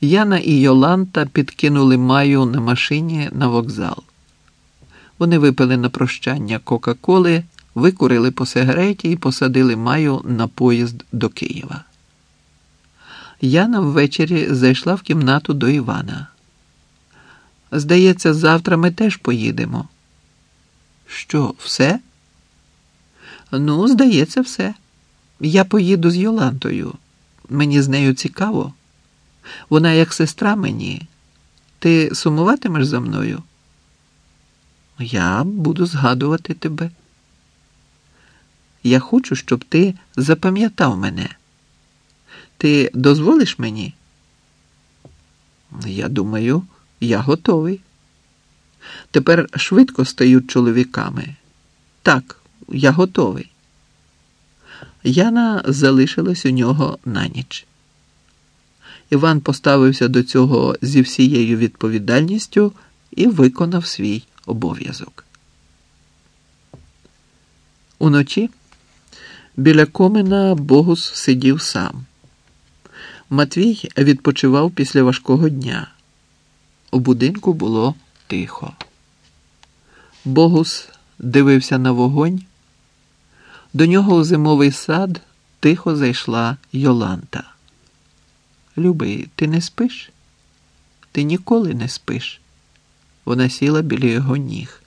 Яна і Йоланта підкинули Маю на машині на вокзал. Вони випили на прощання Кока-Коли, викурили по сигареті і посадили Маю на поїзд до Києва. Яна ввечері зайшла в кімнату до Івана. Здається, завтра ми теж поїдемо. Що, все? Ну, здається, все. Я поїду з Йолантою. Мені з нею цікаво. Вона як сестра мені. Ти сумуватимеш за мною? Я буду згадувати тебе. Я хочу, щоб ти запам'ятав мене. Ти дозволиш мені? Я думаю, я готовий. Тепер швидко стають чоловіками. Так, я готовий. Яна залишилась у нього на ніч. Іван поставився до цього зі всією відповідальністю і виконав свій обов'язок. Уночі біля комина Богус сидів сам. Матвій відпочивав після важкого дня. У будинку було тихо. Богус дивився на вогонь. До нього у зимовий сад тихо зайшла Йоланта. Любий, ти не спиш? Ти ніколи не спиш. Вона сіла біля його ніг.